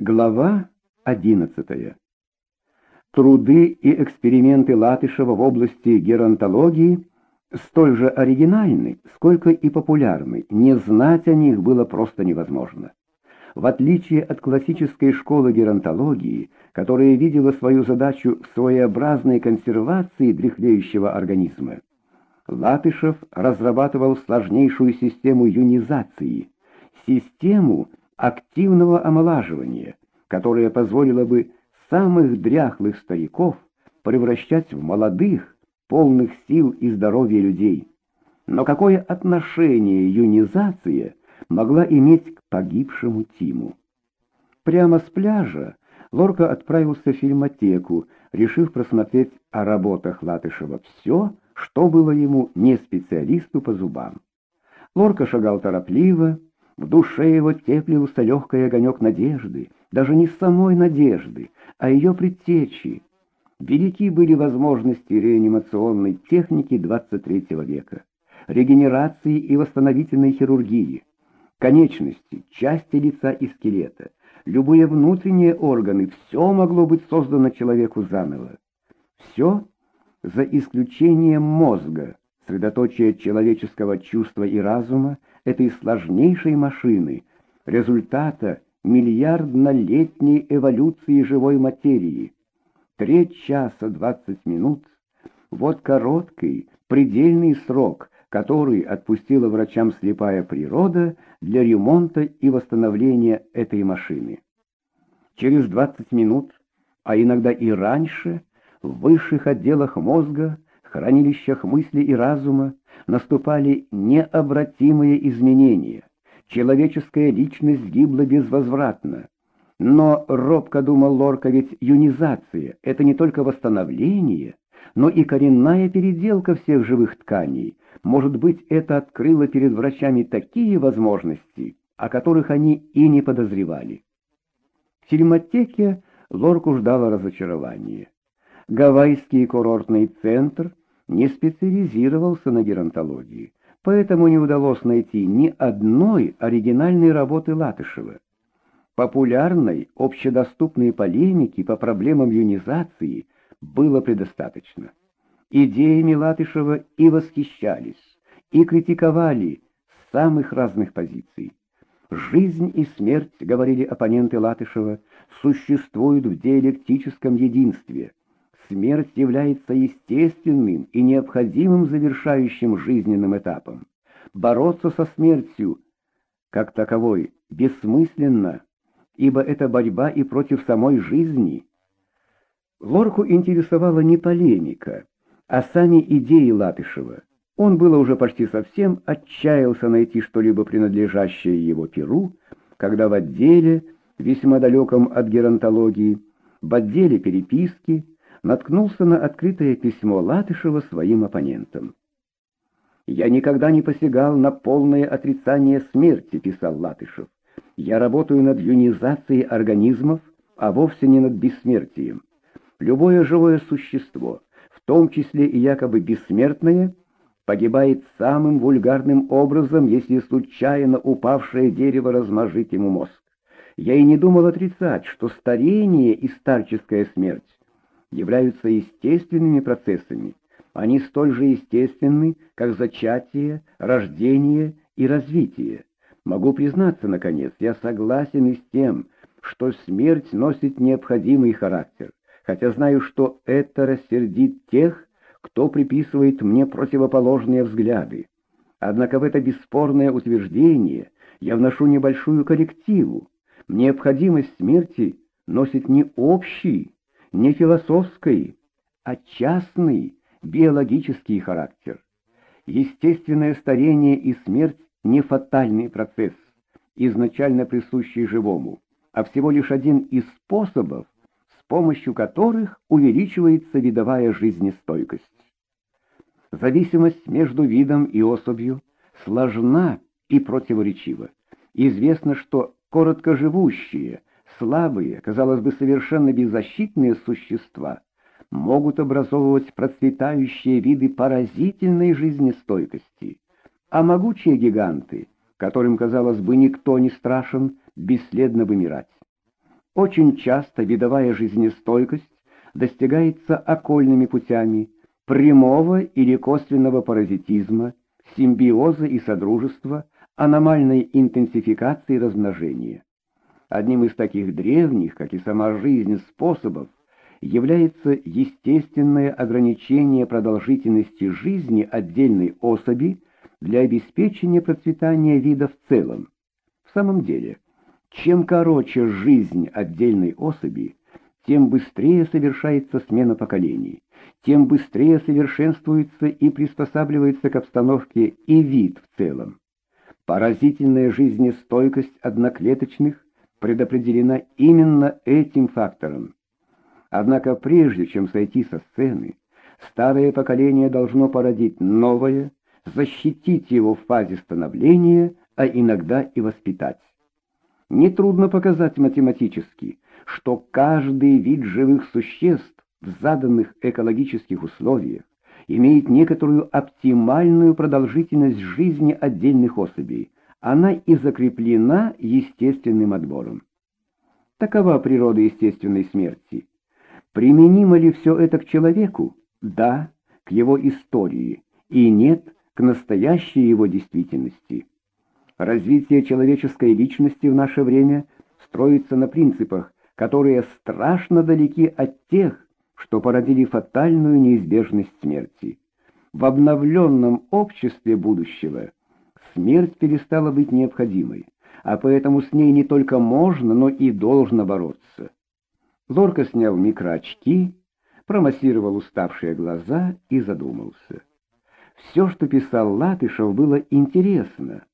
Глава 11. Труды и эксперименты Латышева в области геронтологии столь же оригинальны, сколько и популярны, не знать о них было просто невозможно. В отличие от классической школы геронтологии, которая видела свою задачу в своеобразной консервации дряхлеющего организма, Латышев разрабатывал сложнейшую систему юнизации, систему, активного омолаживания, которое позволило бы самых дряхлых стариков превращать в молодых, полных сил и здоровья людей. Но какое отношение юнизация могла иметь к погибшему Тиму? Прямо с пляжа Лорка отправился в фильмотеку, решив просмотреть о работах Латышева все, что было ему не специалисту по зубам. Лорка шагал торопливо, в душе его теплился легкий огонек надежды, даже не самой надежды, а ее предтечи. Велики были возможности реанимационной техники 23 века, регенерации и восстановительной хирургии, конечности, части лица и скелета, любые внутренние органы, все могло быть создано человеку заново. Все за исключением мозга, средоточие человеческого чувства и разума, этой сложнейшей машины, результата миллиарднолетней эволюции живой материи. Треть часа двадцать минут — вот короткий, предельный срок, который отпустила врачам слепая природа для ремонта и восстановления этой машины. Через двадцать минут, а иногда и раньше, в высших отделах мозга, хранилищах мысли и разума, наступали необратимые изменения. Человеческая личность гибла безвозвратно. Но, робко думал Лорка, ведь юнизация — это не только восстановление, но и коренная переделка всех живых тканей. Может быть, это открыло перед врачами такие возможности, о которых они и не подозревали. В фильмотеке Лорку ждало разочарование. Гавайский курортный центр не специализировался на геронтологии, поэтому не удалось найти ни одной оригинальной работы Латышева. Популярной, общедоступной полемики по проблемам юнизации было предостаточно. Идеями Латышева и восхищались, и критиковали с самых разных позиций. «Жизнь и смерть, — говорили оппоненты Латышева, — существуют в диалектическом единстве — смерть является естественным и необходимым завершающим жизненным этапом. Бороться со смертью, как таковой, бессмысленно, ибо это борьба и против самой жизни. Лорку интересовала не полемика, а сами идеи Латышева. Он было уже почти совсем отчаялся найти что-либо принадлежащее его перу, когда в отделе, весьма далеком от геронтологии, в отделе переписки, наткнулся на открытое письмо Латышева своим оппонентам. «Я никогда не посягал на полное отрицание смерти», — писал Латышев. «Я работаю над юнизацией организмов, а вовсе не над бессмертием. Любое живое существо, в том числе и якобы бессмертное, погибает самым вульгарным образом, если случайно упавшее дерево размажит ему мозг. Я и не думал отрицать, что старение и старческая смерть являются естественными процессами. Они столь же естественны, как зачатие, рождение и развитие. Могу признаться, наконец, я согласен и с тем, что смерть носит необходимый характер, хотя знаю, что это рассердит тех, кто приписывает мне противоположные взгляды. Однако в это бесспорное утверждение я вношу небольшую коррективу. Необходимость смерти носит не общий, не философский, а частный биологический характер. Естественное старение и смерть не фатальный процесс, изначально присущий живому, а всего лишь один из способов, с помощью которых увеличивается видовая жизнестойкость. Зависимость между видом и особью сложна и противоречива. Известно, что короткоживущие – слабые, казалось бы, совершенно беззащитные существа могут образовывать процветающие виды поразительной жизнестойкости, а могучие гиганты, которым, казалось бы, никто не страшен, бесследно вымирать. Очень часто видовая жизнестойкость достигается окольными путями прямого или косвенного паразитизма, симбиоза и содружества, аномальной интенсификации размножения. Одним из таких древних, как и сама жизнь, способов является естественное ограничение продолжительности жизни отдельной особи для обеспечения процветания вида в целом. В самом деле, чем короче жизнь отдельной особи, тем быстрее совершается смена поколений, тем быстрее совершенствуется и приспосабливается к обстановке и вид в целом. Поразительная жизнестойкость одноклеточных предопределена именно этим фактором. Однако прежде чем сойти со сцены, старое поколение должно породить новое, защитить его в фазе становления, а иногда и воспитать. Нетрудно показать математически, что каждый вид живых существ в заданных экологических условиях имеет некоторую оптимальную продолжительность жизни отдельных особей, она и закреплена естественным отбором. Такова природа естественной смерти. Применимо ли все это к человеку? Да, к его истории, и нет, к настоящей его действительности. Развитие человеческой личности в наше время строится на принципах, которые страшно далеки от тех, что породили фатальную неизбежность смерти. В обновленном обществе будущего смерть перестала быть необходимой, а поэтому с ней не только можно, но и должно бороться. Лорка снял микроочки, промассировал уставшие глаза и задумался. Все, что писал Латышев, было интересно,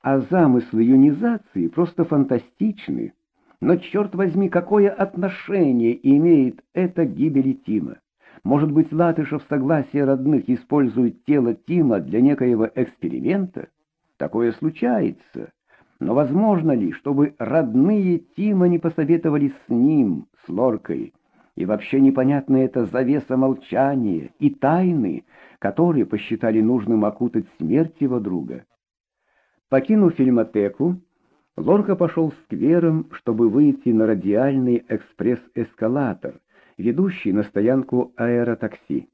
а замыслы юнизации просто фантастичны. Но, черт возьми, какое отношение имеет это к гибели Тима? Может быть, Латышев в согласии родных использует тело Тима для некоего эксперимента? Такое случается. Но возможно ли, чтобы родные Тима не посоветовались с ним, с Лоркой? И вообще непонятна эта завеса молчания и тайны, которые посчитали нужным окутать смерть его друга. Покинув фильмотеку, Лорка пошел сквером, чтобы выйти на радиальный экспресс-эскалатор, ведущий на стоянку аэротакси.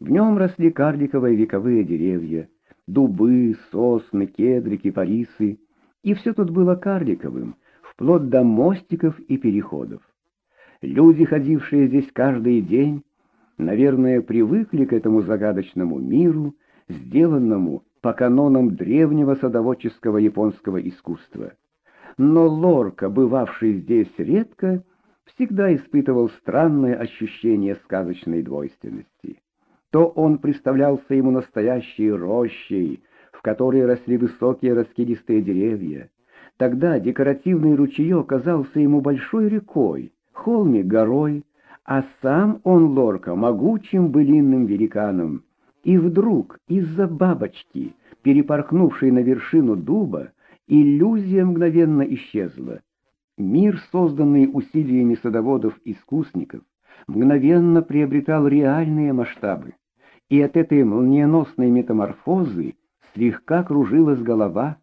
В нем росли карликовые вековые деревья, дубы, сосны, кедры, кипарисы, и все тут было карликовым, вплоть до мостиков и переходов. Люди, ходившие здесь каждый день, наверное, привыкли к этому загадочному миру, сделанному по канонам древнего садоводческого японского искусства. Но Лорка, бывавший здесь редко, всегда испытывал странное ощущение сказочной двойственности. То он представлялся ему настоящей рощей, в которой росли высокие раскидистые деревья. Тогда декоративный ручеек казался ему большой рекой, холмик горой, а сам он, Лорка, могучим былинным великаном. И вдруг из-за бабочки, перепорхнувшей на вершину дуба, иллюзия мгновенно исчезла. Мир, созданный усилиями садоводов-искусников, мгновенно приобретал реальные масштабы, и от этой молниеносной метаморфозы слегка кружилась голова,